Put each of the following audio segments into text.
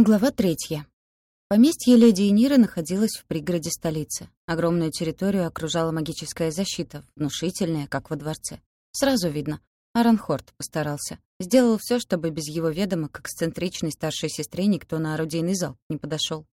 Глава третья. Поместье леди Эниры находилось в пригороде столицы. Огромную территорию окружала магическая защита, внушительная, как во дворце. Сразу видно, Аранхорд постарался. Сделал все, чтобы без его ведома к эксцентричной старшей сестре никто на орудийный зал не подошел.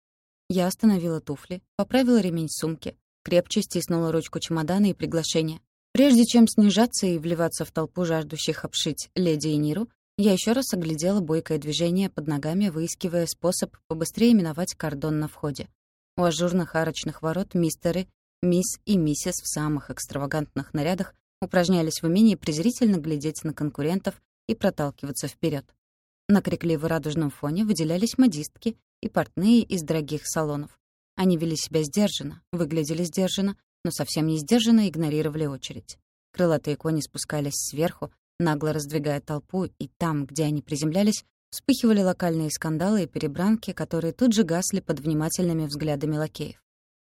Я остановила туфли, поправила ремень сумки, крепче стиснула ручку чемодана и приглашения. Прежде чем снижаться и вливаться в толпу жаждущих обшить леди Эниру, я еще раз оглядела бойкое движение под ногами, выискивая способ побыстрее миновать кордон на входе. У ажурных арочных ворот мистеры, мисс и миссис в самых экстравагантных нарядах упражнялись в умении презрительно глядеть на конкурентов и проталкиваться вперед. На крикливо-радужном фоне выделялись модистки и портные из дорогих салонов. Они вели себя сдержанно, выглядели сдержанно, но совсем не сдержанно игнорировали очередь. Крылатые кони спускались сверху, нагло раздвигая толпу, и там, где они приземлялись, вспыхивали локальные скандалы и перебранки, которые тут же гасли под внимательными взглядами лакеев.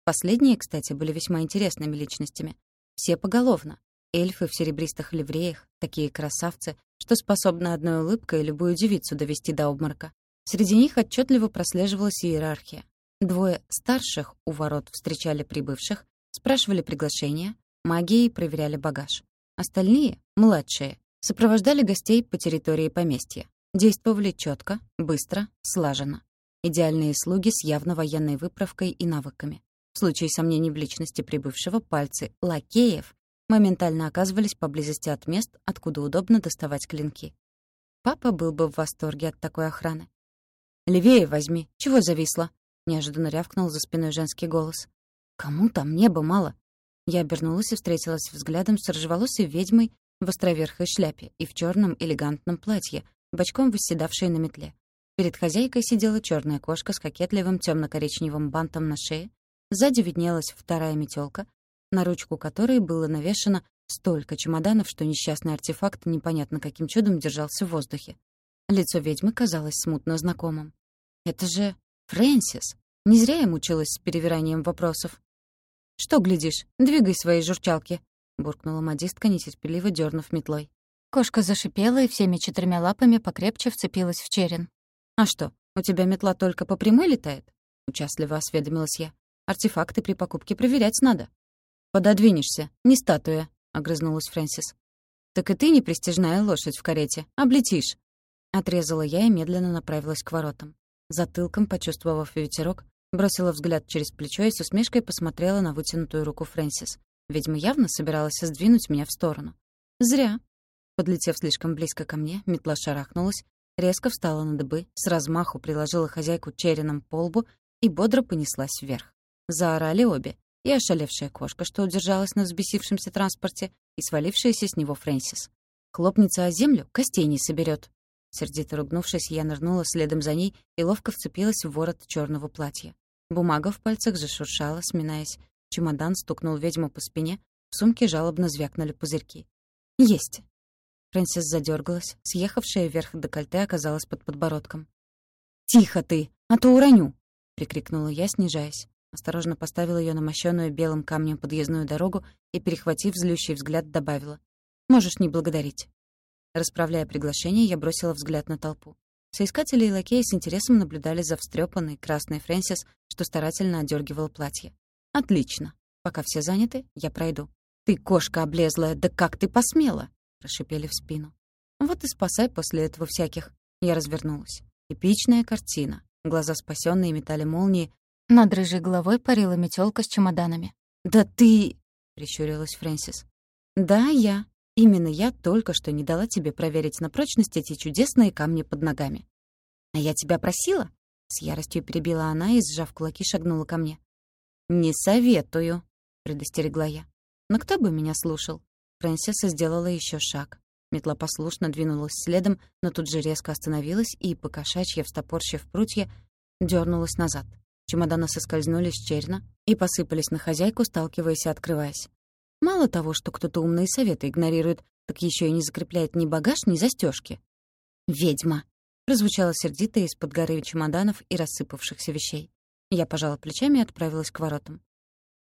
Последние, кстати, были весьма интересными личностями. Все поголовно. Эльфы в серебристых ливреях, такие красавцы, что способны одной улыбкой любую девицу довести до обморока. Среди них отчетливо прослеживалась иерархия. Двое старших у ворот встречали прибывших, спрашивали приглашения, магией проверяли багаж. Остальные, младшие, Сопровождали гостей по территории поместья. Действовали четко, быстро, слаженно. Идеальные слуги с явно военной выправкой и навыками. В случае сомнений в личности прибывшего, пальцы лакеев моментально оказывались поблизости от мест, откуда удобно доставать клинки. Папа был бы в восторге от такой охраны. «Левее возьми! Чего зависло?» — неожиданно рявкнул за спиной женский голос. «Кому там неба мало?» Я обернулась и встретилась взглядом с рыжеволосой ведьмой в островерхой шляпе и в черном элегантном платье, бочком восседавшей на метле. Перед хозяйкой сидела черная кошка с кокетливым темно коричневым бантом на шее, сзади виднелась вторая метелка, на ручку которой было навешано столько чемоданов, что несчастный артефакт непонятно каким чудом держался в воздухе. Лицо ведьмы казалось смутно знакомым. «Это же Фрэнсис!» Не зря я мучилась с перевиранием вопросов. «Что глядишь? Двигай свои журчалки!» — буркнула модистка, нетерпеливо дернув метлой. Кошка зашипела и всеми четырьмя лапами покрепче вцепилась в черен. «А что, у тебя метла только по прямой летает?» — участливо осведомилась я. «Артефакты при покупке проверять надо». «Пододвинешься, не статуя», — огрызнулась Фрэнсис. «Так и ты не престижная лошадь в карете, облетишь». Отрезала я и медленно направилась к воротам. Затылком, почувствовав ветерок, бросила взгляд через плечо и с усмешкой посмотрела на вытянутую руку Фрэнсис. Ведьма явно собиралась сдвинуть меня в сторону. Зря. Подлетев слишком близко ко мне, метла шарахнулась, резко встала на дыбы, с размаху приложила хозяйку череном по лбу и бодро понеслась вверх. Заорали обе. И ошалевшая кошка, что удержалась на взбесившемся транспорте, и свалившаяся с него Фрэнсис. Хлопнется о землю, костей не соберет. Сердито ругнувшись, я нырнула следом за ней и ловко вцепилась в ворот черного платья. Бумага в пальцах зашуршала, сминаясь, Чемодан стукнул ведьму по спине, в сумке жалобно звякнули пузырьки. «Есть!» Фрэнсис задергалась, съехавшая вверх декольте оказалась под подбородком. «Тихо ты, а то уроню!» — прикрикнула я, снижаясь. Осторожно поставила ее на мощенную белым камнем подъездную дорогу и, перехватив злющий взгляд, добавила. «Можешь не благодарить». Расправляя приглашение, я бросила взгляд на толпу. Соискатели и лакеи с интересом наблюдали за встрепанной красной Фрэнсис, что старательно одергивала платье. «Отлично. Пока все заняты, я пройду». «Ты, кошка облезлая, да как ты посмела?» — прошипели в спину. «Вот и спасай после этого всяких». Я развернулась. Эпичная картина. Глаза спасенные метали молнии. Над рыжей головой парила метелка с чемоданами. «Да ты...» — прищурилась Фрэнсис. «Да, я. Именно я только что не дала тебе проверить на прочность эти чудесные камни под ногами». «А я тебя просила?» С яростью перебила она и, сжав кулаки, шагнула ко мне. «Не советую», — предостерегла я. «Но кто бы меня слушал?» Принцесса сделала еще шаг. Метла послушно двинулась следом, но тут же резко остановилась и, покошачья встопорщив прутья, дернулась назад. Чемоданы соскользнули с черна и посыпались на хозяйку, сталкиваясь и открываясь. Мало того, что кто-то умные советы игнорирует, так еще и не закрепляет ни багаж, ни застежки. «Ведьма!» — прозвучало сердито из-под горы чемоданов и рассыпавшихся вещей. Я пожала плечами и отправилась к воротам.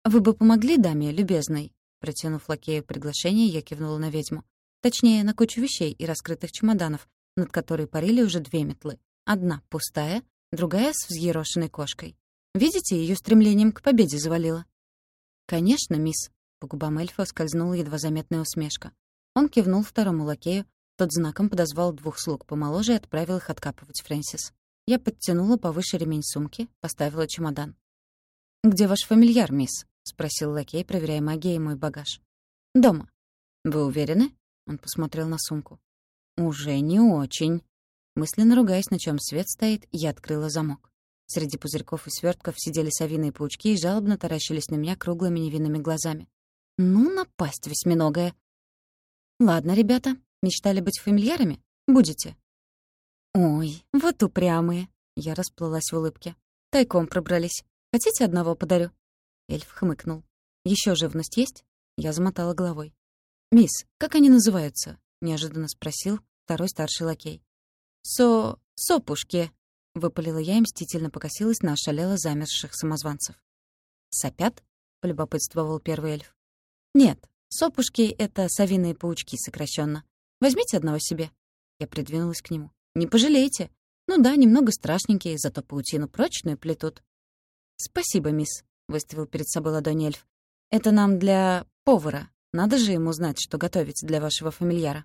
«Вы бы помогли даме, любезной?» Протянув лакею приглашение, я кивнула на ведьму. Точнее, на кучу вещей и раскрытых чемоданов, над которой парили уже две метлы. Одна пустая, другая с взъерошенной кошкой. Видите, ее стремлением к победе завалило. «Конечно, мисс», — по губам эльфа скользнула едва заметная усмешка. Он кивнул второму лакею, тот знаком подозвал двух слуг помоложе и отправил их откапывать Фрэнсис. Я подтянула повыше ремень сумки, поставила чемодан. «Где ваш фамильяр, мисс?» — спросил лакей, проверяя магией мой багаж. «Дома». «Вы уверены?» — он посмотрел на сумку. «Уже не очень». Мысленно ругаясь, на чем свет стоит, я открыла замок. Среди пузырьков и свертков сидели совиные паучки и жалобно таращились на меня круглыми невинными глазами. «Ну, напасть восьминогая!» «Ладно, ребята, мечтали быть фамильярами? Будете?» «Ой, вот упрямые!» Я расплылась в улыбке. «Тайком пробрались. Хотите, одного подарю?» Эльф хмыкнул. Еще живность есть?» Я замотала головой. «Мисс, как они называются?» — неожиданно спросил второй старший лакей. «Со... сопушки», — выпалила я и мстительно покосилась на ошалело замерзших самозванцев. «Сопят?» — полюбопытствовал первый эльф. «Нет, сопушки — это совиные паучки сокращенно. Возьмите одного себе». Я придвинулась к нему. «Не пожалеете. Ну да, немного страшненькие, зато паутину прочную плетут». «Спасибо, мисс», — выставил перед собой ладонь эльф. «Это нам для повара. Надо же ему знать, что готовить для вашего фамильяра».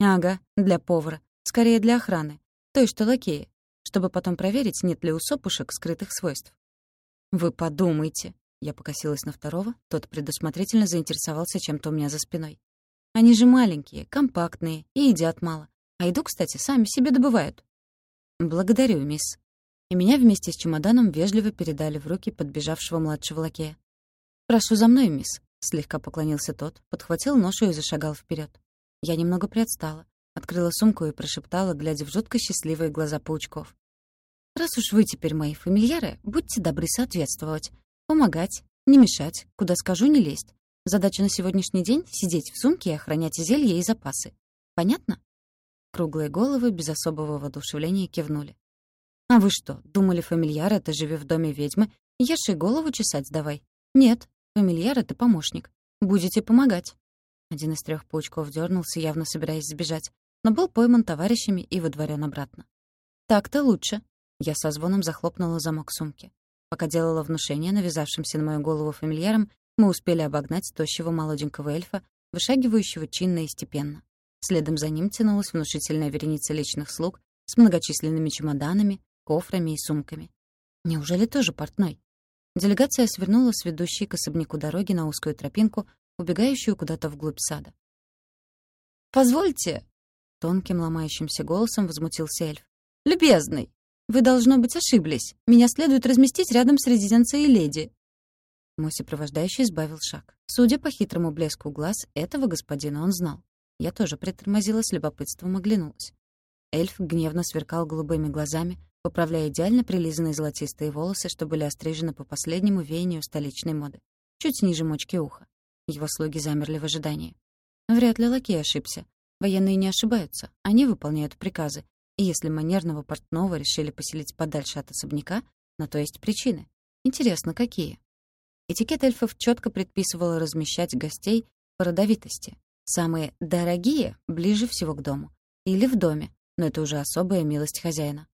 «Ага, для повара. Скорее для охраны. Той, что лакеи. Чтобы потом проверить, нет ли у сопушек скрытых свойств». «Вы подумайте». Я покосилась на второго, тот предусмотрительно заинтересовался чем-то у меня за спиной. «Они же маленькие, компактные и едят мало. А еду, кстати, сами себе добывают». «Благодарю, мисс». И меня вместе с чемоданом вежливо передали в руки подбежавшего младшего лакея. «Прошу за мной, мисс», — слегка поклонился тот, подхватил ношу и зашагал вперед. Я немного приотстала, открыла сумку и прошептала, глядя в жутко счастливые глаза паучков. «Раз уж вы теперь мои фамильяры, будьте добры соответствовать. Помогать, не мешать, куда скажу, не лезть. Задача на сегодняшний день — сидеть в сумке и охранять зелья и запасы. Понятно?» Круглые головы без особого воодушевления кивнули. «А вы что, думали, фамильяр — это живи в доме ведьмы? Ешь и голову чесать давай. Нет, фамильяр — это помощник. Будете помогать». Один из трех паучков дернулся, явно собираясь сбежать, но был пойман товарищами и выдворен обратно. «Так-то лучше». Я со звоном захлопнула замок сумки. Пока делала внушение навязавшимся на мою голову фамильярам, мы успели обогнать тощего молоденького эльфа, вышагивающего чинно и степенно. Следом за ним тянулась внушительная вереница личных слуг с многочисленными чемоданами, кофрами и сумками. Неужели тоже портной? Делегация свернула с ведущей к особняку дороги на узкую тропинку, убегающую куда-то вглубь сада. «Позвольте!» — тонким ломающимся голосом возмутился эльф. «Любезный, вы, должно быть, ошиблись. Меня следует разместить рядом с резиденцией леди». Мой сопровождающий сбавил шаг. Судя по хитрому блеску глаз, этого господина он знал. Я тоже притормозила с любопытством оглянулась. Эльф гневно сверкал голубыми глазами, поправляя идеально прилизанные золотистые волосы, что были острижены по последнему веянию столичной моды, чуть ниже мочки уха. Его слуги замерли в ожидании. Вряд ли лакей ошибся. Военные не ошибаются, они выполняют приказы. И если манерного портного решили поселить подальше от особняка, на то есть причины. Интересно, какие? Этикет эльфов четко предписывал размещать гостей по родовитости, Самые дорогие ближе всего к дому. Или в доме, но это уже особая милость хозяина.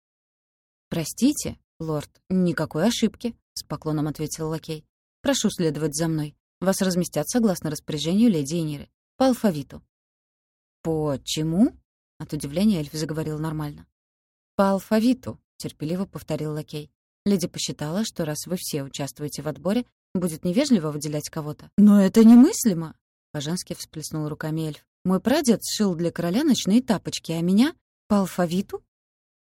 «Простите, лорд, никакой ошибки», — с поклоном ответил лакей. «Прошу следовать за мной. Вас разместят согласно распоряжению леди Эниры. По алфавиту». «Почему?» — от удивления эльф заговорил нормально. «По алфавиту», — терпеливо повторил лакей. Леди посчитала, что раз вы все участвуете в отборе, будет невежливо выделять кого-то. «Но это немыслимо!» По-женски всплеснул руками эльф. «Мой прадед сшил для короля ночные тапочки, а меня — по алфавиту?»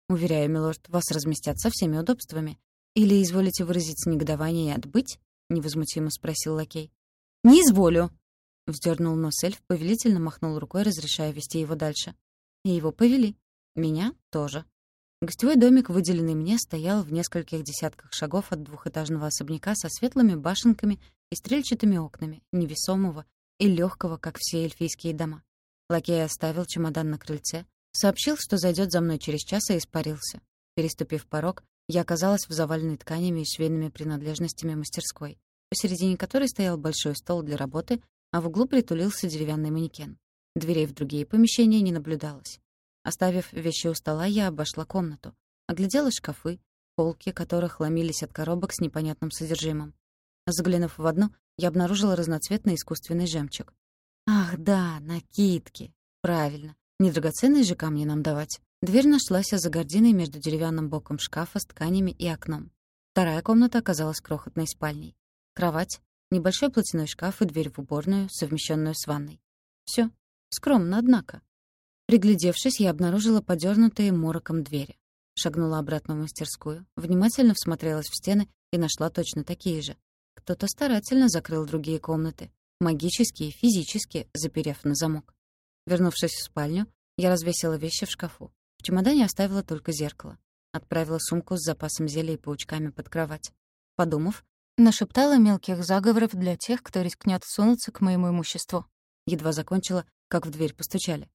«Уверяю, милорд, вас разместят со всеми удобствами. Или изволите выразить негодование и отбыть?» — невозмутимо спросил лакей. «Не изволю!» — вздернул нос эльф, повелительно махнул рукой, разрешая вести его дальше. И его повели. Меня тоже. Гостевой домик, выделенный мне, стоял в нескольких десятках шагов от двухэтажного особняка со светлыми башенками и стрельчатыми окнами, невесомого, и легкого, как все эльфийские дома. Лакей оставил чемодан на крыльце, сообщил, что зайдет за мной через час и испарился. Переступив порог, я оказалась в заваленной тканями и швейными принадлежностями мастерской, посередине которой стоял большой стол для работы, а в углу притулился деревянный манекен. Дверей в другие помещения не наблюдалось. Оставив вещи у стола, я обошла комнату, оглядела шкафы, полки которых ломились от коробок с непонятным содержимым. Заглянув в одну, я обнаружила разноцветный искусственный жемчуг. Ах, да, накидки. Правильно. Не драгоценные же камни нам давать. Дверь нашлась за гординой между деревянным боком шкафа с тканями и окном. Вторая комната оказалась крохотной спальней. Кровать, небольшой платяной шкаф и дверь в уборную, совмещенную с ванной. Все. Скромно, однако. Приглядевшись, я обнаружила подернутые мороком двери. Шагнула обратно в мастерскую, внимательно всмотрелась в стены и нашла точно такие же. Кто-то старательно закрыл другие комнаты, магически и физически заперев на замок. Вернувшись в спальню, я развесила вещи в шкафу. В чемодане оставила только зеркало. Отправила сумку с запасом зелий и паучками под кровать. Подумав, нашептала мелких заговоров для тех, кто рискнет сунуться к моему имуществу. Едва закончила, как в дверь постучали.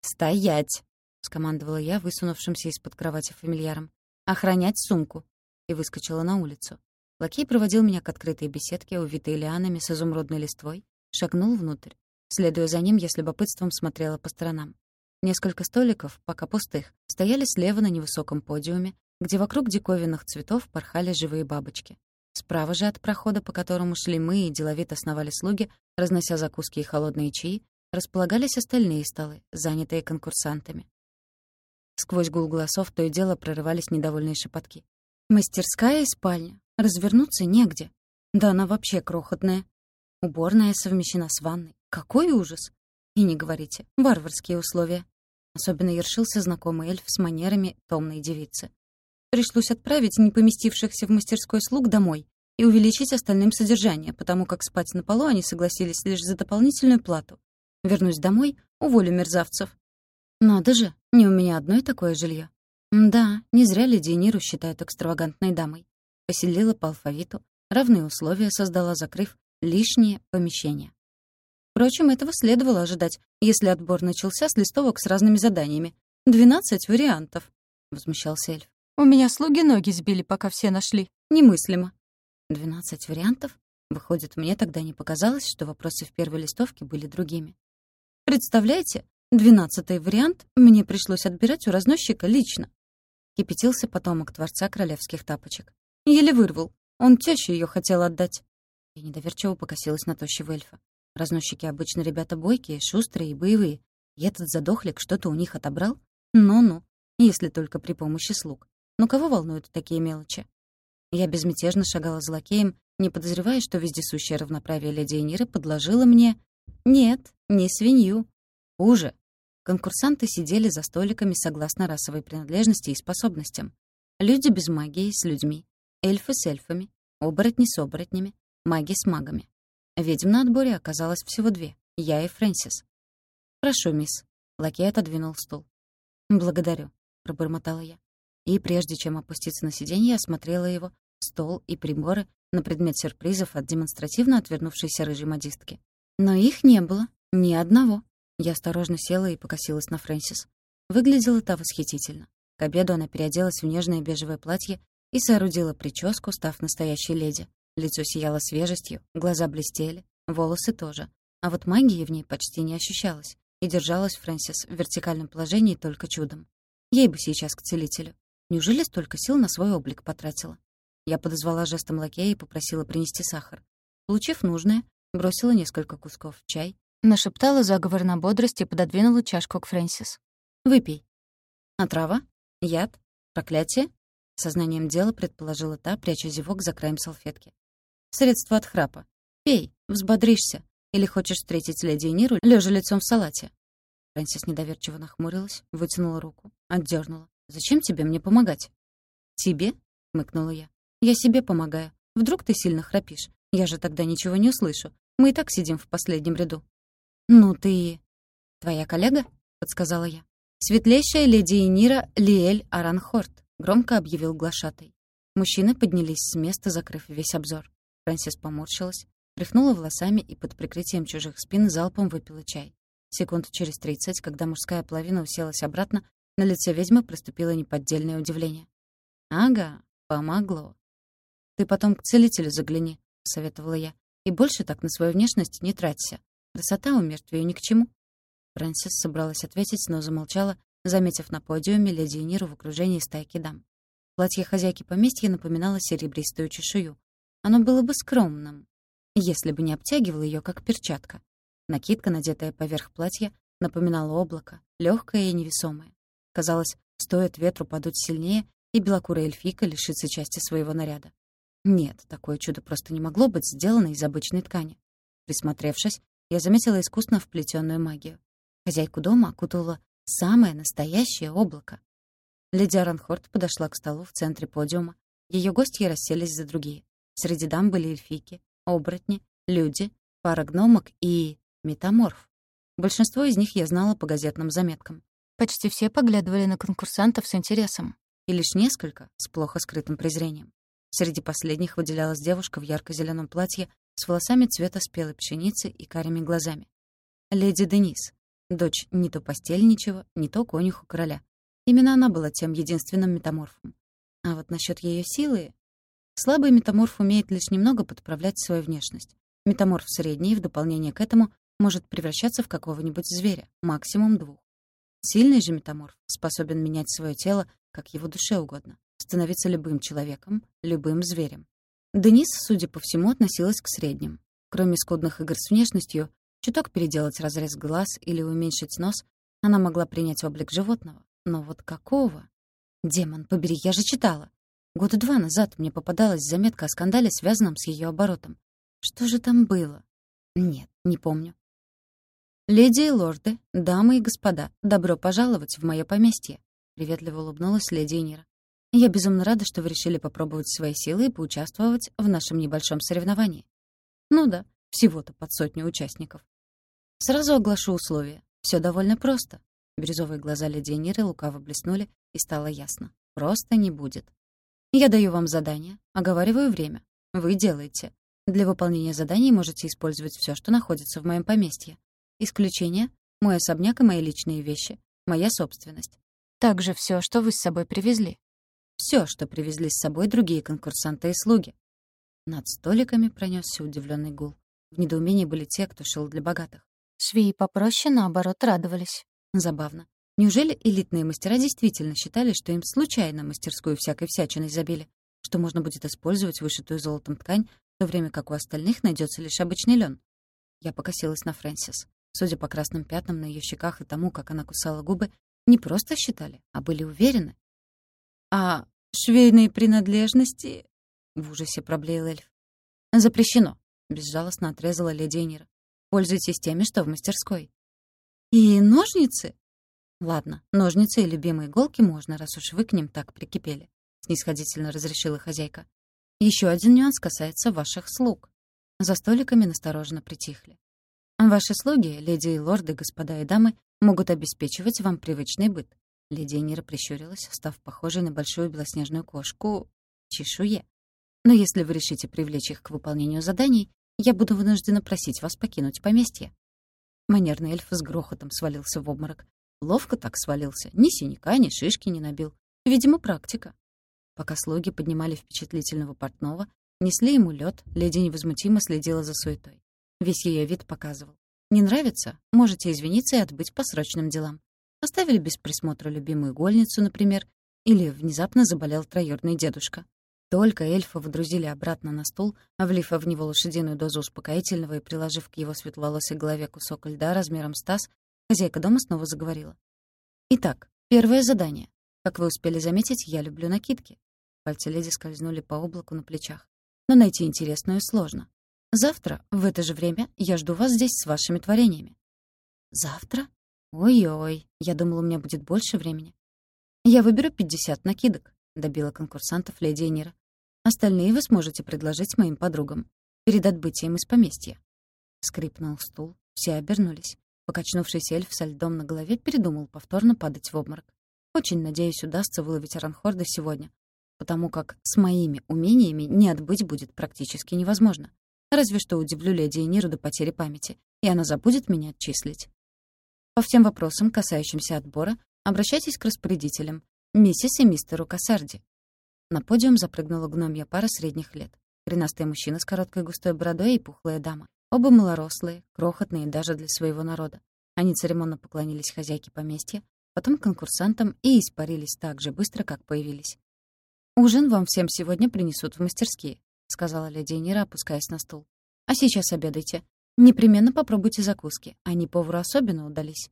«Стоять!» — скомандовала я, высунувшимся из-под кровати фамильяром. «Охранять сумку!» и выскочила на улицу. Лакей проводил меня к открытой беседке, увитой лианами с изумрудной листвой, шагнул внутрь. Следуя за ним, я с любопытством смотрела по сторонам. Несколько столиков, пока пустых, стояли слева на невысоком подиуме, где вокруг диковинных цветов порхали живые бабочки. Справа же от прохода, по которому шли мы и деловито сновали слуги, разнося закуски и холодные чаи, располагались остальные столы, занятые конкурсантами. Сквозь гул голосов то и дело прорывались недовольные шепотки. Мастерская и спальня. Развернуться негде. Да она вообще крохотная. Уборная совмещена с ванной. Какой ужас! И не говорите, варварские условия. Особенно ершился знакомый эльф с манерами томной девицы. Пришлось отправить не поместившихся в мастерской слуг домой и увеличить остальным содержание, потому как спать на полу они согласились лишь за дополнительную плату. Вернусь домой, уволю мерзавцев. Надо же, не у меня одной такое жилье. Да, не зря леди Ниру считают экстравагантной дамой поселила по алфавиту, равные условия создала, закрыв лишние помещения. Впрочем, этого следовало ожидать, если отбор начался с листовок с разными заданиями. «Двенадцать вариантов», — возмущался эльф. «У меня слуги ноги сбили, пока все нашли. Немыслимо». «Двенадцать вариантов?» Выходит, мне тогда не показалось, что вопросы в первой листовке были другими. «Представляете, двенадцатый вариант мне пришлось отбирать у разносчика лично», кипятился потомок Творца Королевских Тапочек. Еле вырвал. Он тёще её хотел отдать. Я недоверчиво покосилась на тощего эльфа. Разносчики обычно ребята бойкие, шустрые и боевые. И этот задохлик что-то у них отобрал? Ну-ну, если только при помощи слуг. Но кого волнуют такие мелочи? Я безмятежно шагала за лакеем, не подозревая, что вездесущее равноправие леди Эниры подложило мне... Нет, не свинью. Уже. Конкурсанты сидели за столиками согласно расовой принадлежности и способностям. Люди без магии с людьми, эльфы с эльфами, оборотни с оборотнями, маги с магами. Ведьм на отборе оказалось всего две — я и Фрэнсис. «Прошу, мисс». Лакей отодвинул стул. «Благодарю», — пробормотала я. И прежде чем опуститься на сиденье, осмотрела его, стол и приборы на предмет сюрпризов от демонстративно отвернувшейся рыжей модистки. Но их не было, ни одного. Я осторожно села и покосилась на Фрэнсис. Выглядела та восхитительно. К обеду она переоделась в нежное бежевое платье и соорудила прическу, став настоящей леди. Лицо сияло свежестью, глаза блестели, волосы тоже. А вот магии в ней почти не ощущалось, и держалась Фрэнсис в вертикальном положении только чудом. Ей бы сейчас к целителю. Неужели столько сил на свой облик потратила? Я подозвала жестом лакея и попросила принести сахар. Получив нужное, бросила несколько кусков в чай, нашептала заговор на бодрость и пододвинула чашку к Фрэнсис. «Выпей». «Отрава? Яд? Проклятие?» Сознанием дела предположила та, пряча зевок за краем салфетки. «Средство от храпа. Пей, взбодришься. Или хочешь встретить леди Ниру, лежа лицом в салате?» Фрэнсис недоверчиво нахмурилась, вытянула руку, отдернула. «Зачем тебе мне помогать?» «Тебе?» — мыкнула я. «Я себе помогаю. Вдруг ты сильно храпишь? Я же тогда ничего не услышу. Мы и так сидим в последнем ряду». «Ну ты...» «Твоя коллега?» — подсказала я. «Светлейшая леди Энира Лиэль Аранхорт громко объявил глашатай. Мужчины поднялись с места, закрыв весь обзор. Фрэнсис поморщилась, тряхнула волосами и под прикрытием чужих спин залпом выпила чай. Секунд через тридцать, когда мужская половина уселась обратно, на лице ведьмы проступило неподдельное удивление. «Ага, помогло». «Ты потом к целителю загляни», — советовала я. «И больше так на свою внешность не траться. Красота у мертвею ни к чему». Фрэнсис собралась ответить, но замолчала, заметив на подиуме леди Ниру в окружении стайки дам. Платье хозяйки поместья напоминало серебристую чешую. Оно было бы скромным, если бы не обтягивало ее как перчатка. Накидка, надетая поверх платья, напоминала облако, легкое и невесомое. Казалось, стоит ветру подуть сильнее, и белокурая эльфийка лишится части своего наряда. Нет, такое чудо просто не могло быть сделано из обычной ткани. Присмотревшись, я заметила искусно вплетенную магию. Хозяйку дома окутывало самое настоящее облако. Леди Аранхорд подошла к столу в центре подиума. Ее гости расселись за другие. Среди дам были эльфийки, оборотни, люди, пара гномок и... метаморф. Большинство из них я знала по газетным заметкам. Почти все поглядывали на конкурсантов с интересом, и лишь несколько — с плохо скрытым презрением. Среди последних выделялась девушка в ярко зеленом платье с волосами цвета спелой пшеницы и карими глазами. Леди Денис, дочь не то постельничего, не то конюху короля. Именно она была тем единственным метаморфом. А вот насчет ее силы... Слабый метаморф умеет лишь немного подправлять свою внешность. Метаморф средний, в дополнение к этому, может превращаться в какого-нибудь зверя, максимум двух. Сильный же метаморф способен менять свое тело, как его душе угодно становиться любым человеком, любым зверем. Денис, судя по всему, относилась к средним. Кроме скудных игр с внешностью, чуток переделать разрез глаз или уменьшить нос, она могла принять облик животного. Но вот какого? Демон, побери, я же читала. Года два назад мне попадалась заметка о скандале, связанном с ее оборотом. Что же там было? Нет, не помню. «Леди и лорды, дамы и господа, добро пожаловать в мое поместье», — приветливо улыбнулась леди Нира. Я безумно рада, что вы решили попробовать свои силы и поучаствовать в нашем небольшом соревновании. Ну да, всего-то под сотню участников. Сразу оглашу условия. Все довольно просто. Бирюзовые глаза леди Ниры лукаво блеснули, и стало ясно. Просто не будет. Я даю вам задание, оговариваю время. Вы делаете. Для выполнения заданий можете использовать все, что находится в моем поместье. Исключение — мой особняк и мои личные вещи, моя собственность. Также все, что вы с собой привезли. Все, что привезли с собой другие конкурсанты и слуги. Над столиками пронесся удивленный гул. В недоумении были те, кто шел для богатых. Швеи попроще, наоборот, радовались. Забавно. Неужели элитные мастера действительно считали, что им случайно мастерскую всякой всячины забили, что можно будет использовать вышитую золотом ткань, в то время как у остальных найдется лишь обычный лен? Я покосилась на Фрэнсис. Судя по красным пятнам на ее щеках и тому, как она кусала губы, не просто считали, а были уверены. «А швейные принадлежности...» — в ужасе проблеял эльф. «Запрещено», — безжалостно отрезала леди Энира. «Пользуйтесь теми, что в мастерской». «И ножницы?» «Ладно, ножницы и любимые иголки можно, раз уж вы к ним так прикипели», — снисходительно разрешила хозяйка. Еще один нюанс касается ваших слуг». За столиками настороженно притихли. «Ваши слуги, леди и лорды, господа и дамы, могут обеспечивать вам привычный быт. Леди Нира прищурилась, став похожей на большую белоснежную кошку чешуе. «Но если вы решите привлечь их к выполнению заданий, я буду вынуждена просить вас покинуть поместье». Манерный эльф с грохотом свалился в обморок. Ловко так свалился, ни синяка, ни шишки не набил. Видимо, практика. Пока слуги поднимали впечатлительного портного, несли ему лед, леди невозмутимо следила за суетой. Весь ее вид показывал. «Не нравится? Можете извиниться и отбыть по срочным делам. Оставили без присмотра любимую игольницу, например, или внезапно заболел троюродный дедушка. Только эльфа водрузили обратно на стул, влив в него лошадиную дозу успокоительного и приложив к его светловолосой голове кусок льда размером с таз, хозяйка дома снова заговорила. «Итак, первое задание. Как вы успели заметить, я люблю накидки». Пальцы леди скользнули по облаку на плечах. «Но найти интересную сложно. Завтра, в это же время, я жду вас здесь с вашими творениями». «Завтра?» «Ой-ой, я думала, у меня будет больше времени». «Я выберу 50 накидок», — добила конкурсантов леди Энира. «Остальные вы сможете предложить моим подругам. Перед отбытием из поместья». Скрипнул стул, все обернулись. Покачнувшийся эльф со льдом на голове передумал повторно падать в обморок. Очень надеюсь, удастся выловить Аранхорда сегодня, потому как с моими умениями не отбыть будет практически невозможно. Разве что удивлю леди Эниру до потери памяти, и она забудет меня отчислить. По всем вопросам, касающимся отбора, обращайтесь к распорядителям, миссис и мистеру Кассарди. На подиум запрыгнула гномья пара средних лет. Коренастый мужчина с короткой густой бородой и пухлая дама. Оба малорослые, крохотные даже для своего народа. Они церемонно поклонились хозяйке поместья, потом конкурсантам и испарились так же быстро, как появились. «Ужин вам всем сегодня принесут в мастерские», — сказала леди Нира, опускаясь на стул. «А сейчас обедайте. Непременно попробуйте закуски. Они повару особенно удались».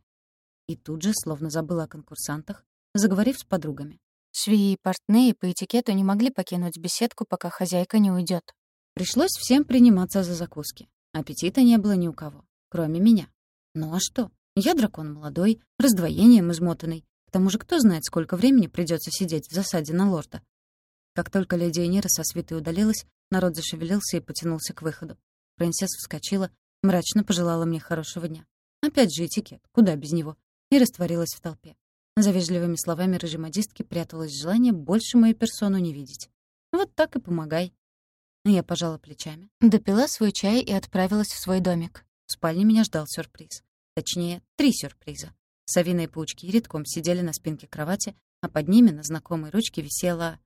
И тут же, словно забыла о конкурсантах, заговорив с подругами. Швеи и портные по этикету не могли покинуть беседку, пока хозяйка не уйдет. Пришлось всем приниматься за закуски. Аппетита не было ни у кого, кроме меня. Ну а что? Я дракон молодой, раздвоением измотанный. К тому же кто знает, сколько времени придется сидеть в засаде на лорда. Как только леди Энира со свитой удалилась, народ зашевелился и потянулся к выходу. Принцесса вскочила, мрачно пожелала мне хорошего дня. Опять же этикет, куда без него, и растворилась в толпе. За вежливыми словами рыжемодистки пряталось желание больше мою персону не видеть. Вот так и помогай. Я пожала плечами, допила свой чай и отправилась в свой домик. В спальне меня ждал сюрприз. Точнее, три сюрприза. Совиные паучки редком сидели на спинке кровати, а под ними на знакомой ручке висело...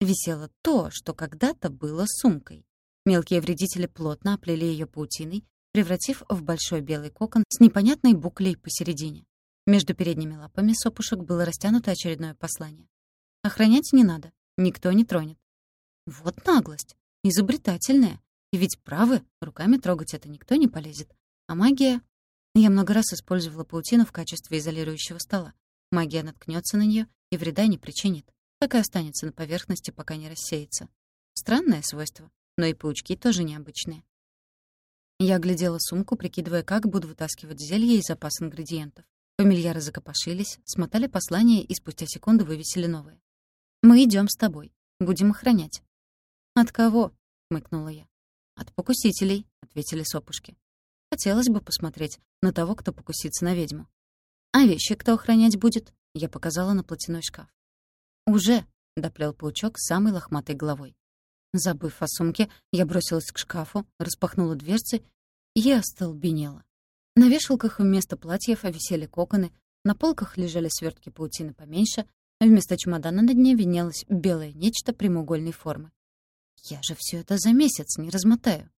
Висело то, что когда-то было сумкой. Мелкие вредители плотно оплели ее паутиной, превратив в большой белый кокон с непонятной буклей посередине. Между передними лапами сопушек было растянуто очередное послание. «Охранять не надо, никто не тронет». Вот наглость, изобретательная. И ведь правы, руками трогать это никто не полезет. А магия... Я много раз использовала паутину в качестве изолирующего стола. Магия наткнется на нее и вреда не причинит. Так и останется на поверхности, пока не рассеется. Странное свойство, но и паучки тоже необычные. Я оглядела сумку, прикидывая, как буду вытаскивать зелье и запас ингредиентов. Фамильяры закопошились, смотали послание и спустя секунду вывесили новое. «Мы идем с тобой. Будем охранять». «От кого?» — хмыкнула я. «От покусителей», — ответили сопушки. «Хотелось бы посмотреть на того, кто покусится на ведьму». «А вещи кто охранять будет?» — я показала на платяной шкаф. «Уже», — доплел паучок с самой лохматой головой. Забыв о сумке, я бросилась к шкафу, распахнула дверцы и остолбенела. На вешалках вместо платьев висели коконы, на полках лежали свертки паутины поменьше, а вместо чемодана на дне винелось белое нечто прямоугольной формы. Я же все это за месяц не размотаю.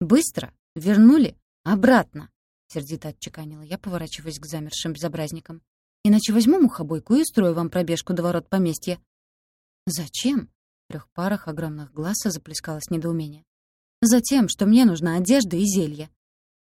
«Быстро! Вернули! Обратно!» — сердито отчеканила я, поворачиваясь к замершим безобразникам. «Иначе возьму мухобойку и устрою вам пробежку до ворот поместья». «Зачем?» — в трех парах огромных глаз заплескалось недоумение. «Затем, что мне нужна одежда и зелье.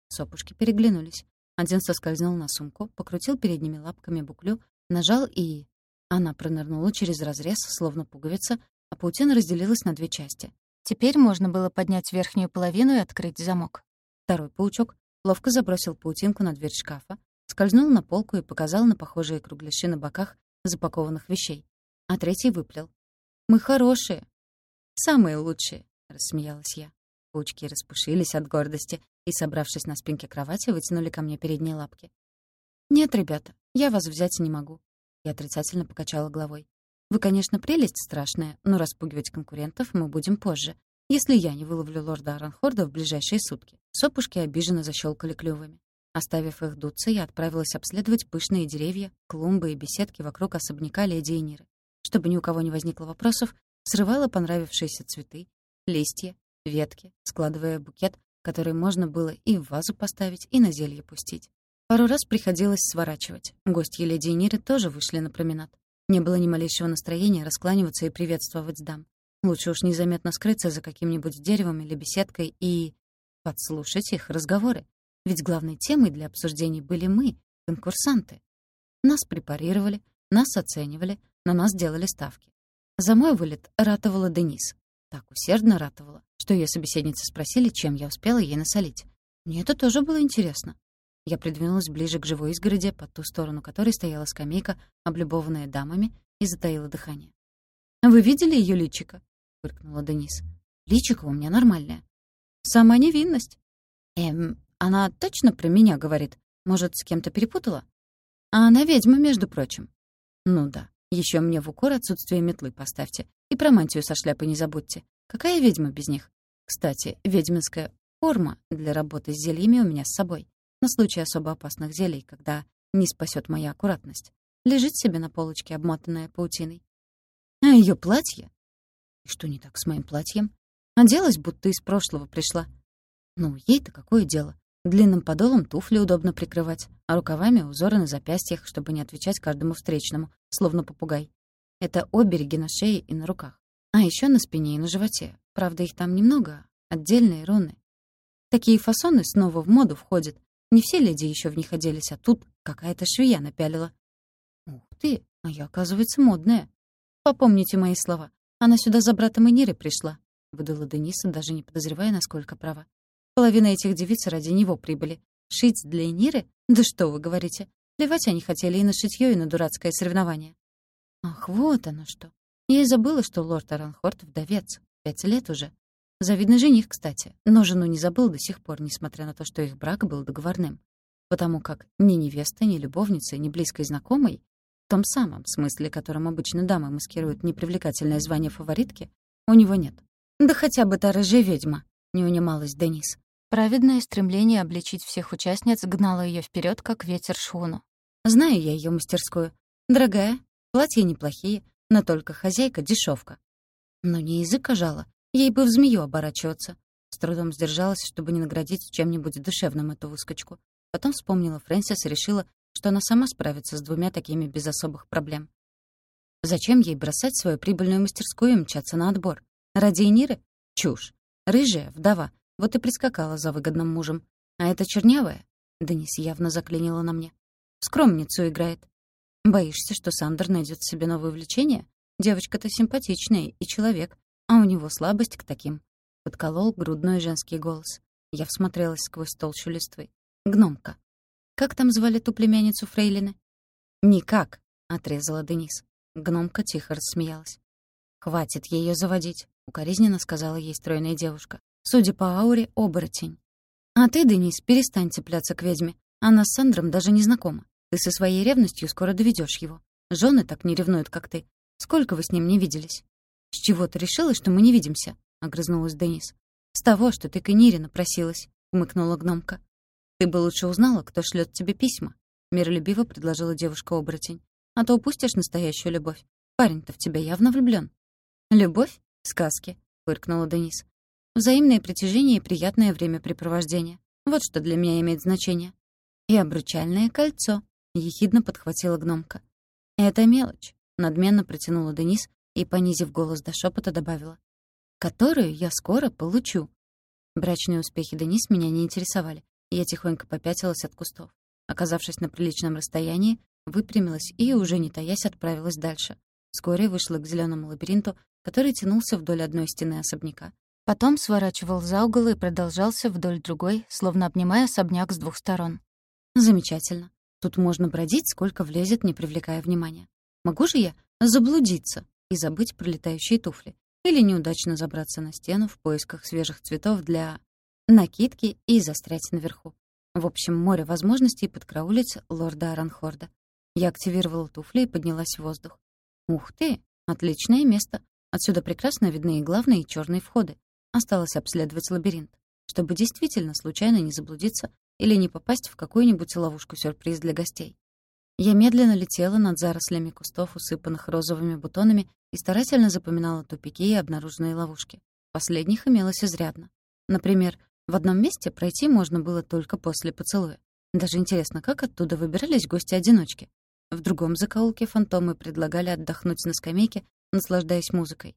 Сопушки переглянулись. Один соскользнул на сумку, покрутил передними лапками буклю, нажал и... Она пронырнула через разрез, словно пуговица, а паутина разделилась на две части. Теперь можно было поднять верхнюю половину и открыть замок. Второй паучок ловко забросил паутинку на дверь шкафа, скользнул на полку и показал на похожие кругляши на боках запакованных вещей. А третий выплел. «Мы хорошие!» «Самые лучшие!» — рассмеялась я. Паучки распушились от гордости и, собравшись на спинке кровати, вытянули ко мне передние лапки. «Нет, ребята, я вас взять не могу». Я отрицательно покачала головой. «Вы, конечно, прелесть страшная, но распугивать конкурентов мы будем позже, если я не выловлю лорда Аранхорда в ближайшие сутки». Сопушки обиженно защелкали клювами. Оставив их дуться, я отправилась обследовать пышные деревья, клумбы и беседки вокруг особняка леди Эниры. Чтобы ни у кого не возникло вопросов, срывала понравившиеся цветы, листья, ветки, складывая букет который можно было и в вазу поставить, и на зелье пустить. Пару раз приходилось сворачивать. Гости леди Ниры тоже вышли на променад. Не было ни малейшего настроения раскланиваться и приветствовать дам. Лучше уж незаметно скрыться за каким-нибудь деревом или беседкой и... подслушать их разговоры. Ведь главной темой для обсуждений были мы, конкурсанты. Нас препарировали, нас оценивали, на нас делали ставки. За мой вылет ратовала Денис. Так усердно ратовала, что ее собеседницы спросили, чем я успела ей насолить. Мне это тоже было интересно. Я придвинулась ближе к живой изгороди, под ту сторону которой стояла скамейка, облюбованная дамами, и затаила дыхание. «Вы видели ее личико?» — фыркнула Денис. «Личико у меня нормальное». «Сама невинность». «Эм, она точно про меня говорит? Может, с кем-то перепутала?» «А она ведьма, между прочим». «Ну да, еще мне в укор отсутствие метлы поставьте. И про мантию со шляпой не забудьте. Какая ведьма без них? Кстати, ведьминская форма для работы с зельями у меня с собой. На случай особо опасных зелий, когда не спасет моя аккуратность. Лежит себе на полочке, обмотанная паутиной. А ее платье? И что не так с моим платьем? Оделась, будто из прошлого пришла. Ну, ей-то какое дело? Длинным подолом туфли удобно прикрывать, а рукавами узоры на запястьях, чтобы не отвечать каждому встречному, словно попугай. Это обереги на шее и на руках. А еще на спине и на животе. Правда, их там немного, отдельные руны. Такие фасоны снова в моду входят. Не все леди еще в них оделись, а тут какая-то швея напялила. Ух ты, а я, оказывается, модная. Попомните мои слова. Она сюда за братом Эниры пришла, выдала Дениса, даже не подозревая, насколько права. Половина этих девиц ради него прибыли. Шить для Эниры? Да что вы говорите. Плевать они хотели и на шитьё, и на дурацкое соревнование. Ах, вот оно что. Я и забыла, что лорд Аранхорт вдовец. Пять лет уже. Завидный жених, кстати. Но жену не забыл до сих пор, несмотря на то, что их брак был договорным. Потому как ни невеста, ни любовница, ни близкой знакомой, в том самом смысле, которым обычно дамы маскируют непривлекательное звание фаворитки, у него нет. Да хотя бы та рыжая ведьма, не унималась Денис. Праведное стремление обличить всех участниц гнало ее вперед, как ветер шхуну. Знаю я ее мастерскую. Дорогая, платья неплохие, но только хозяйка дешевка. Но не язык ожала, ей бы в змею оборачиваться. С трудом сдержалась, чтобы не наградить чем-нибудь душевным эту выскочку. Потом вспомнила Фрэнсис и решила, что она сама справится с двумя такими без особых проблем. Зачем ей бросать свою прибыльную мастерскую и мчаться на отбор? Ради Эниры? Чушь. Рыжая, вдова, вот и прискакала за выгодным мужем. А эта чернявая? Денис явно заклинила на мне. Скромницу играет. Боишься, что Сандер найдет себе новое увлечение? Девочка-то симпатичная и человек, а у него слабость к таким. Подколол грудной женский голос. Я всмотрелась сквозь толщу листвы. Гномка. Как там звали ту племянницу Фрейлины? «Никак», — отрезала Денис. Гномка тихо рассмеялась. «Хватит ее заводить», — укоризненно сказала ей стройная девушка. Судя по ауре, оборотень. А ты, Денис, перестань цепляться к ведьме. Она с Сандром даже не знакома. Ты со своей ревностью скоро доведешь его. Жены так не ревнуют, как ты. Сколько вы с ним не виделись? С чего ты решила, что мы не видимся? Огрызнулась Денис. С того, что ты к Энире напросилась, умыкнула гномка. Ты бы лучше узнала, кто шлет тебе письма. Миролюбиво предложила девушка-оборотень. А то упустишь настоящую любовь. Парень-то в тебя явно влюблён. Любовь? Сказки, фыркнула Денис. Взаимное притяжение и приятное времяпрепровождение. Вот что для меня имеет значение. И обручальное кольцо, ехидно подхватила гномка. Это мелочь, надменно протянула Денис и, понизив голос до шепота, добавила. Которую я скоро получу. Брачные успехи Денис меня не интересовали, и я тихонько попятилась от кустов. Оказавшись на приличном расстоянии, выпрямилась и, уже не таясь, отправилась дальше. Вскоре вышла к зеленому лабиринту, который тянулся вдоль одной стены особняка, Потом сворачивал за угол и продолжался вдоль другой, словно обнимая особняк с двух сторон. Замечательно. Тут можно бродить, сколько влезет, не привлекая внимания. Могу же я заблудиться и забыть про летающие туфли? Или неудачно забраться на стену в поисках свежих цветов для накидки и застрять наверху? В общем, море возможностей подкраулить лорда Аранхорда. Я активировала туфли и поднялась в воздух. Ух ты, отличное место. Отсюда прекрасно видны и главные, и черные входы. Осталось обследовать лабиринт, чтобы действительно случайно не заблудиться или не попасть в какую-нибудь ловушку-сюрприз для гостей. Я медленно летела над зарослями кустов, усыпанных розовыми бутонами, и старательно запоминала тупики и обнаруженные ловушки. Последних имелось изрядно. Например, в одном месте пройти можно было только после поцелуя. Даже интересно, как оттуда выбирались гости-одиночки. В другом закоулке фантомы предлагали отдохнуть на скамейке, наслаждаясь музыкой.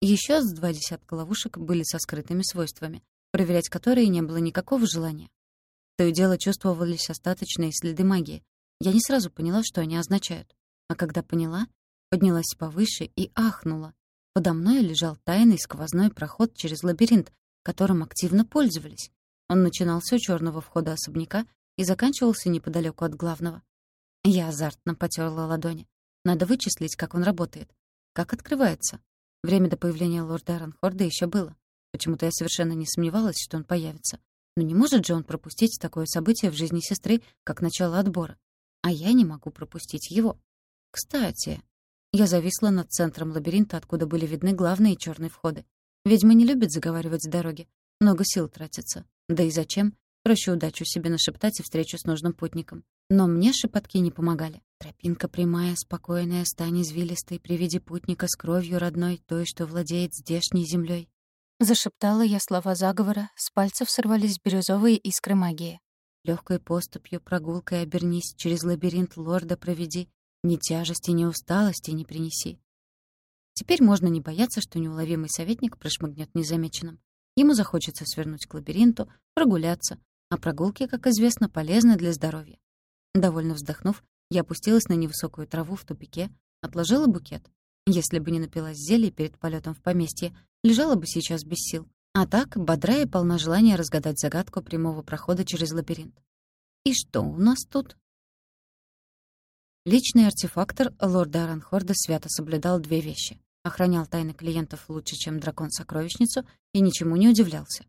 Еще с два десятка ловушек были со скрытыми свойствами, проверять которые не было никакого желания. То и дело чувствовались остаточные следы магии. Я не сразу поняла, что они означают. А когда поняла, поднялась повыше и ахнула. Подо мной лежал тайный сквозной проход через лабиринт, которым активно пользовались. Он начинался у черного входа особняка и заканчивался неподалеку от главного. Я азартно потерла ладони. Надо вычислить, как он работает. Как открывается. Время до появления лорда Аранхорда еще было. Почему-то я совершенно не сомневалась, что он появится. Но не может же он пропустить такое событие в жизни сестры, как начало отбора. А я не могу пропустить его. Кстати, я зависла над центром лабиринта, откуда были видны главные черные входы. Ведьмы не любят заговаривать с дороги. Много сил тратится. Да и зачем? Проще удачу себе нашептать и встречу с нужным путником. Но мне шепотки не помогали. Тропинка прямая, спокойная, стань извилистой при виде путника с кровью родной, той, что владеет здешней землей. Зашептала я слова заговора, с пальцев сорвались бирюзовые искры магии. Легкой поступью, прогулкой обернись, через лабиринт лорда проведи, ни тяжести, ни усталости не принеси. Теперь можно не бояться, что неуловимый советник прошмыгнет незамеченным. Ему захочется свернуть к лабиринту, прогуляться, а прогулки, как известно, полезны для здоровья. Довольно вздохнув, я опустилась на невысокую траву в тупике, отложила букет. Если бы не напилась зелья перед полетом в поместье, лежала бы сейчас без сил. А так, бодрая и полна желания разгадать загадку прямого прохода через лабиринт. И что у нас тут? Личный артефактор лорда Аранхорда свято соблюдал две вещи. Охранял тайны клиентов лучше, чем дракон-сокровищницу, и ничему не удивлялся.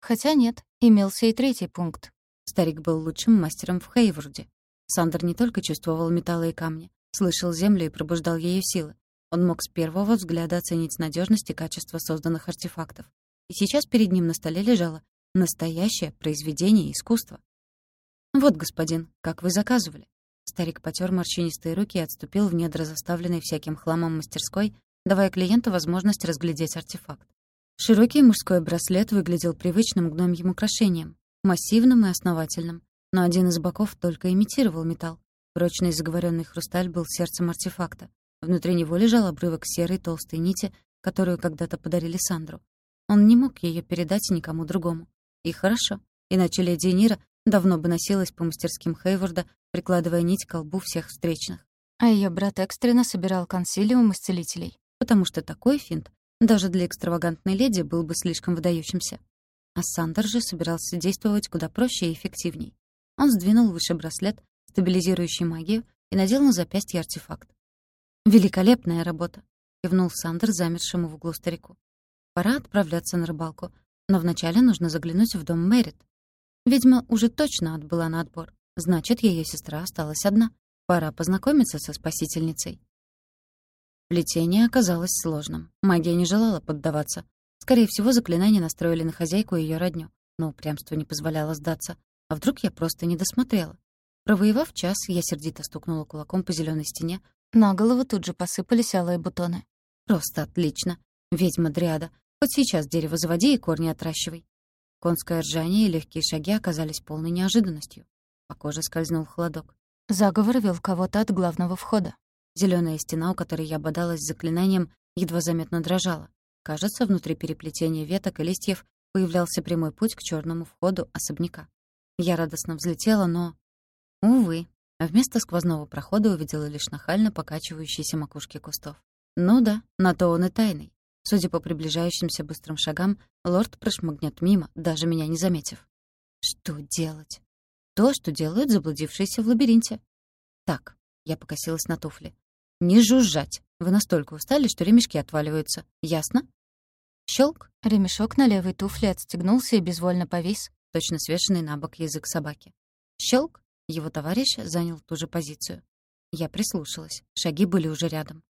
Хотя нет, имелся и третий пункт. Старик был лучшим мастером в Хейворде. Сандер не только чувствовал металлы и камни, слышал землю и пробуждал ее силы. Он мог с первого взгляда оценить надежность и качество созданных артефактов. И сейчас перед ним на столе лежало настоящее произведение искусства. «Вот, господин, как вы заказывали». Старик потер морщинистые руки и отступил в недра заставленной всяким хламом мастерской, давая клиенту возможность разглядеть артефакт. Широкий мужской браслет выглядел привычным гномьим украшением, массивным и основательным, но один из боков только имитировал металл. Прочный заговоренный хрусталь был сердцем артефакта. Внутри него лежал обрывок серой толстой нити, которую когда-то подарили Сандру. Он не мог ее передать никому другому. И хорошо, иначе леди Нира давно бы носилась по мастерским Хейворда, прикладывая нить к колбу всех встречных. А ее брат экстренно собирал консилиум исцелителей потому что такой финт даже для экстравагантной леди был бы слишком выдающимся. А Сандер же собирался действовать куда проще и эффективней. Он сдвинул выше браслет, стабилизирующий магию, и надел на запястье артефакт. «Великолепная работа!» — кивнул Сандер замершему в углу старику. «Пора отправляться на рыбалку, но вначале нужно заглянуть в дом Мэрит. Ведьма уже точно отбыла на отбор, значит, ее сестра осталась одна. Пора познакомиться со спасительницей». Плетение оказалось сложным. Магия не желала поддаваться. Скорее всего, заклинание настроили на хозяйку и её родню, но упрямство не позволяло сдаться. А вдруг я просто не досмотрела? Провоевав час, я сердито стукнула кулаком по зелёной стене. На голову тут же посыпались алые бутоны. Просто отлично. Ведьма Дриада. Хоть сейчас дерево заводи и корни отращивай. Конское ржание и легкие шаги оказались полной неожиданностью. По коже скользнул холодок. Заговор вел кого-то от главного входа. Зелёная стена, у которой я бодалась заклинанием, едва заметно дрожала. Кажется, внутри переплетения веток и листьев появлялся прямой путь к чёрному входу особняка. Я радостно взлетела, но... Увы, вместо сквозного прохода увидела лишь нахально покачивающиеся макушки кустов. Ну да, на то он и тайный. Судя по приближающимся быстрым шагам, лорд прошмыгнет мимо, даже меня не заметив. Что делать? То, что делают заблудившиеся в лабиринте. Так, я покосилась на туфли. «Не жужжать. Вы настолько устали, что ремешки отваливаются. Ясно?» Щелк. Ремешок на левой туфле отстегнулся и безвольно повис, точно свешенный на бок язык собаки. Щелк. Его товарищ занял ту же позицию. Я прислушалась. Шаги были уже рядом.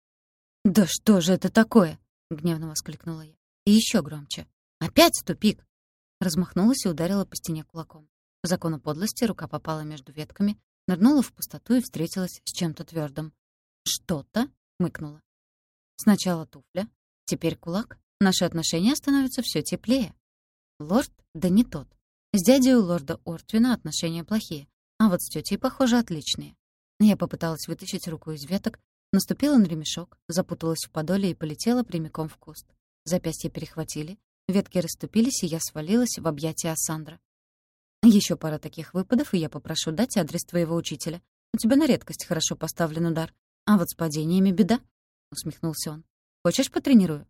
«Да что же это такое?» — гневно воскликнула я. И еще громче. «Опять тупик!» Размахнулась и ударила по стене кулаком. По закону подлости рука попала между ветками, нырнула в пустоту и встретилась с чем-то твердым. «Что-то?» — мыкнула. «Сначала туфля, теперь кулак. Наши отношения становятся все теплее. Лорд, да не тот. С дядей у лорда Ортвина отношения плохие, а вот с тетей, похоже, отличные. Я попыталась вытащить руку из веток, наступила на ремешок, запуталась в подоле и полетела прямиком в куст. Запястья перехватили, ветки расступились, и я свалилась в объятия Ассандра. Еще пара таких выпадов, и я попрошу дать адрес твоего учителя. У тебя на редкость хорошо поставлен удар. «А вот с падениями беда», — усмехнулся он. «Хочешь, потренирую?»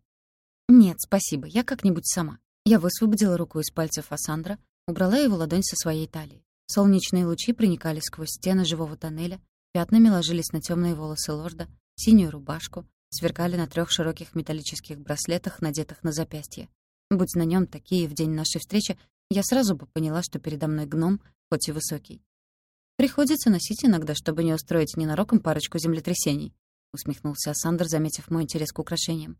«Нет, спасибо, я как-нибудь сама». Я высвободила руку из пальцев Асандра, убрала его ладонь со своей талии. Солнечные лучи проникали сквозь стены живого тоннеля, пятнами ложились на темные волосы лорда, синюю рубашку, сверкали на трех широких металлических браслетах, надетых на запястье. Будь на нем такие в день нашей встречи, я сразу бы поняла, что передо мной гном, хоть и высокий. Приходится носить иногда, чтобы не устроить ненароком парочку землетрясений», — усмехнулся Асандр, заметив мой интерес к украшениям.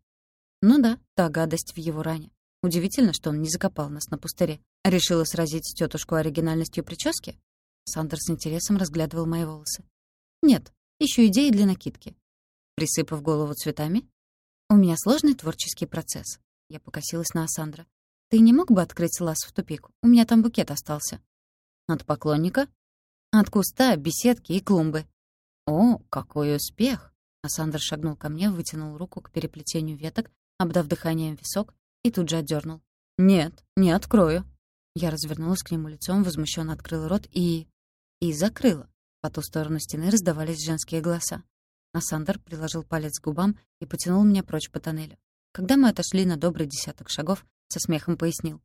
«Ну да, та гадость в его ране. Удивительно, что он не закопал нас на пустыре. Решила сразить тетушку оригинальностью прически?» Сандер с интересом разглядывал мои волосы. «Нет, ищу идеи для накидки». Присыпав голову цветами? «У меня сложный творческий процесс». Я покосилась на Асандра. «Ты не мог бы открыть лаз в тупик? У меня там букет остался». «От поклонника?» От куста, беседки и клумбы. О, какой успех! А Сандер шагнул ко мне, вытянул руку к переплетению веток, обдав дыханием висок, и тут же отдернул. «Нет, не открою». Я развернулась к нему лицом, возмущенно открыла рот и... и закрыла. По ту сторону стены раздавались женские голоса. А Сандер приложил палец к губам и потянул меня прочь по тоннелю. Когда мы отошли на добрый десяток шагов, со смехом пояснил.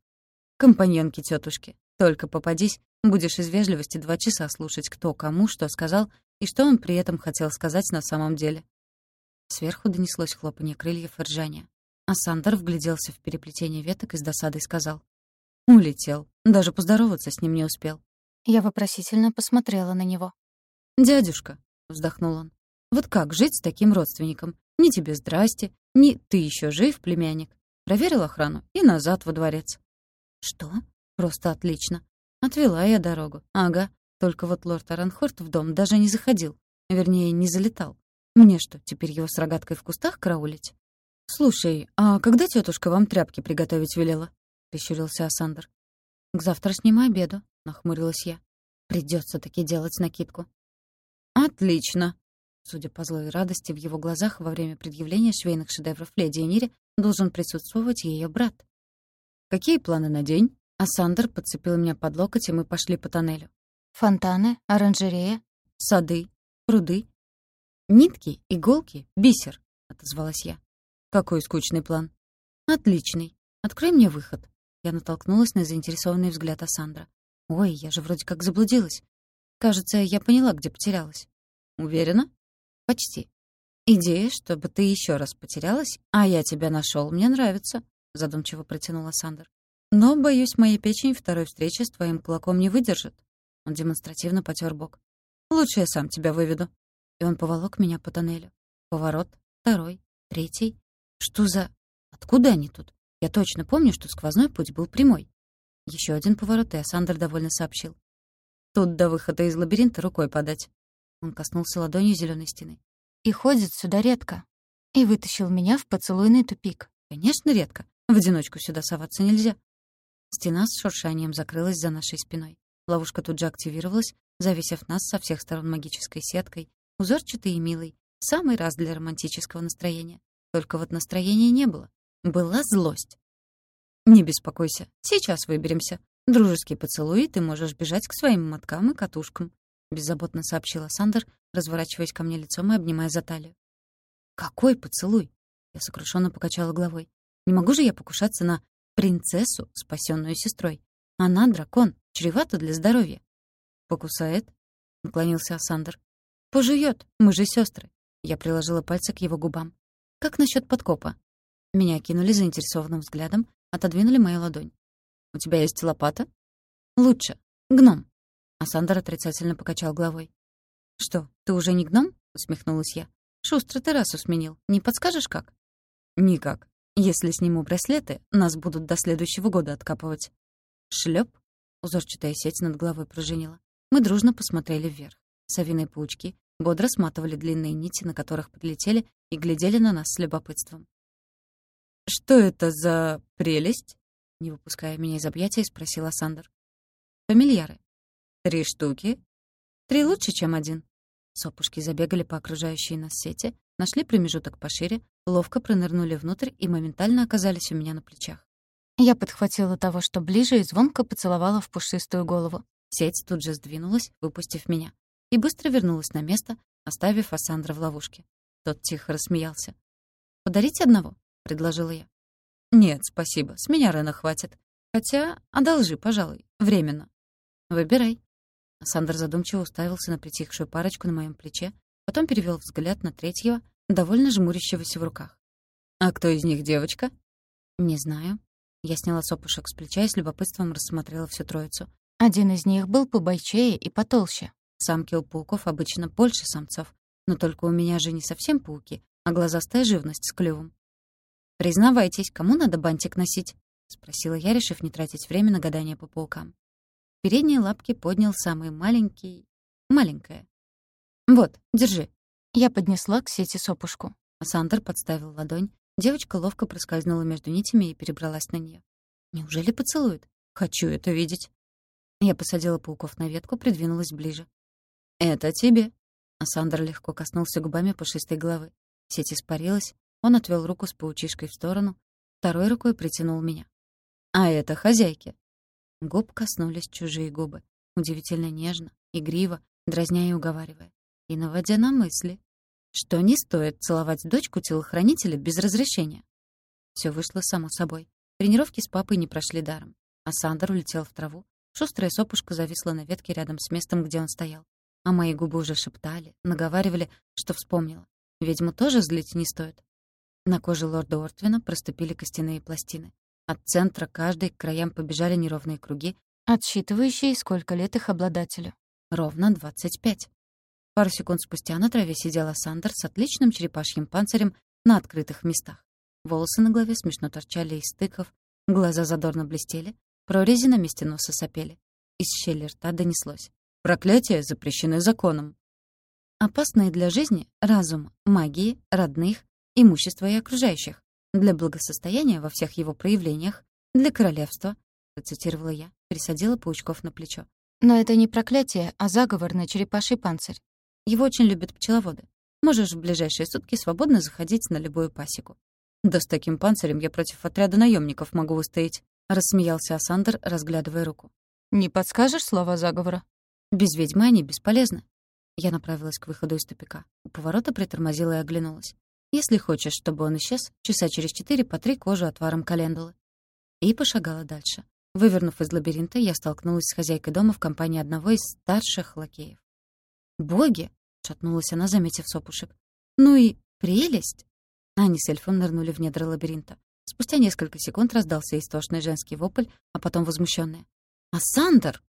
«Компаньонки тетушки, только попадись, будешь из вежливости два часа слушать, кто кому что сказал и что он при этом хотел сказать на самом деле». Сверху донеслось хлопанье крыльев и ржание. А Сандер вгляделся в переплетение веток и с досадой сказал. «Улетел. Даже поздороваться с ним не успел». Я вопросительно посмотрела на него. «Дядюшка», — вздохнул он, — «вот как жить с таким родственником? Ни тебе здрасте, ни ты еще жив, племянник. Проверил охрану и назад во дворец». «Что? Просто отлично. Отвела я дорогу. Ага. Только вот лорд Аранхорт в дом даже не заходил. Вернее, не залетал. Мне что, теперь его с рогаткой в кустах караулить?» «Слушай, а когда тетушка вам тряпки приготовить велела?» — прищурился Асандр. «К завтрашнему обеду», — нахмурилась я. «Придется таки делать накидку». «Отлично!» Судя по злой радости в его глазах во время предъявления швейных шедевров леди Энире должен присутствовать ее брат. «Какие планы на день?» А Сандер подцепил меня под локоть, и мы пошли по тоннелю. «Фонтаны, оранжерея, сады, пруды, нитки, иголки, бисер», — отозвалась я. «Какой скучный план». «Отличный. Открой мне выход». Я натолкнулась на заинтересованный взгляд Асандра. «Ой, я же вроде как заблудилась. Кажется, я поняла, где потерялась». «Уверена?» «Почти. Идея, чтобы ты еще раз потерялась, а я тебя нашел, мне нравится», — задумчиво протянула Сандер. «Но, боюсь, моя печень второй встречи с твоим кулаком не выдержит». Он демонстративно потер бок. «Лучше я сам тебя выведу». И он поволок меня по тоннелю. Поворот, второй, третий. Что за... Откуда они тут? Я точно помню, что сквозной путь был прямой. Еще один поворот, и Асандр довольно сообщил. Тут до выхода из лабиринта рукой подать. Он коснулся ладонью зеленой стены. И ходит сюда редко. И вытащил меня в поцелуйный тупик. Конечно, редко. В одиночку сюда соваться нельзя. Стена с шуршанием закрылась за нашей спиной. Ловушка тут же активировалась, зависев нас со всех сторон магической сеткой, узорчатой и милой, самый раз для романтического настроения. Только вот настроения не было. Была злость. «Не беспокойся, сейчас выберемся. Дружеский поцелуй, и ты можешь бежать к своим моткам и катушкам», — беззаботно сообщила Сандер, разворачиваясь ко мне лицом и обнимая за талию. «Какой поцелуй?» Я сокрушенно покачала головой. «Не могу же я покушаться на принцессу, спасенную сестрой. Она дракон, чревато для здоровья». «Покусает?» — наклонился Асандр. «Пожует, мы же сестры. Я приложила пальцы к его губам. «Как насчет подкопа?» Меня кинули заинтересованным взглядом, отодвинули мою ладонь. «У тебя есть лопата?» «Лучше. Гном». А Сандер отрицательно покачал головой. «Что, ты уже не гном?» — усмехнулась я. «Шустро ты расу сменил. Не подскажешь, как?» «Никак. Если сниму браслеты, нас будут до следующего года откапывать». Шлеп. Узорчатая сеть над головой пружинила. Мы дружно посмотрели вверх. Совиные паучки бодро сматывали длинные нити, на которых прилетели, и глядели на нас с любопытством. «Что это за прелесть?» Не выпуская меня из объятий, спросила Сандер. «Фамильяры. Три штуки. Три лучше, чем один». Сопушки забегали по окружающей нас сети, нашли промежуток пошире, ловко пронырнули внутрь и моментально оказались у меня на плечах. Я подхватила того, что ближе, и звонко поцеловала в пушистую голову. Сеть тут же сдвинулась, выпустив меня и быстро вернулась на место, оставив Асандра в ловушке. Тот тихо рассмеялся. «Подарите одного?» — предложила я. «Нет, спасибо, с меня Рена хватит. Хотя одолжи, пожалуй, временно». «Выбирай». Асандр задумчиво уставился на притихшую парочку на моем плече, потом перевел взгляд на третьего, довольно жмурящегося в руках. «А кто из них девочка?» «Не знаю». Я сняла сопушек с плеча и с любопытством рассмотрела всю троицу. Один из них был побойчее и потолще. Самки у пауков обычно больше самцов, но только у меня же не совсем пауки, а глазастая живность с клювом. «Признавайтесь, кому надо бантик носить?» — спросила я, решив не тратить время на гадание по паукам. Передние лапки поднял самый маленький... маленькая. «Вот, держи». Я поднесла к сети сопушку. Сандер подставил ладонь. Девочка ловко проскользнула между нитями и перебралась на нее. «Неужели поцелует? Хочу это видеть». Я посадила пауков на ветку, придвинулась ближе. «Это тебе». А Сандер легко коснулся губами пушистой головы. Сеть испарилась, он отвел руку с паучишкой в сторону, второй рукой притянул меня. «А это хозяйки». Губ коснулись чужие губы. Удивительно нежно, игриво, дразня и уговаривая. И наводя на мысли, что не стоит целовать дочку телохранителя без разрешения. Все вышло само собой. Тренировки с папой не прошли даром. А Сандер улетел в траву. Шустрая сопушка зависла на ветке рядом с местом, где он стоял. А мои губы уже шептали, наговаривали, что вспомнила. Ведьму тоже злить не стоит. На коже лорда Ортвина проступили костяные пластины. От центра каждой к краям побежали неровные круги, отсчитывающие, сколько лет их обладателю. Ровно 25. Пару секунд спустя на траве сидела Сандер с отличным черепашьим панцирем на открытых местах. Волосы на голове смешно торчали из стыков, глаза задорно блестели, прорези на месте носа сопели. Из щели рта донеслось. «Проклятия запрещены законом». Опасные для жизни — разум, магии, родных, имущества и окружающих, для благосостояния во всех его проявлениях, для королевства, процитировала я, пересадила паучков на плечо. Но это не проклятие, а заговор на черепаший панцирь. Его очень любят пчеловоды. Можешь в ближайшие сутки свободно заходить на любую пасеку. «Да с таким панцирем я против отряда наемников могу выстоять», — рассмеялся Асандр, разглядывая руку. «Не подскажешь слова заговора?» «Без ведьмы они бесполезны». Я направилась к выходу из тупика. У поворота притормозила и оглянулась. «Если хочешь, чтобы он исчез, часа через четыре потри кожу отваром календулы». И пошагала дальше. Вывернув из лабиринта, я столкнулась с хозяйкой дома в компании одного из старших лакеев. «Боги!» — шатнулась она, заметив сопушек. «Ну и прелесть!» Они с эльфом нырнули в недра лабиринта. Спустя несколько секунд раздался истошный женский вопль, а потом возмущённый. «Ассандр!»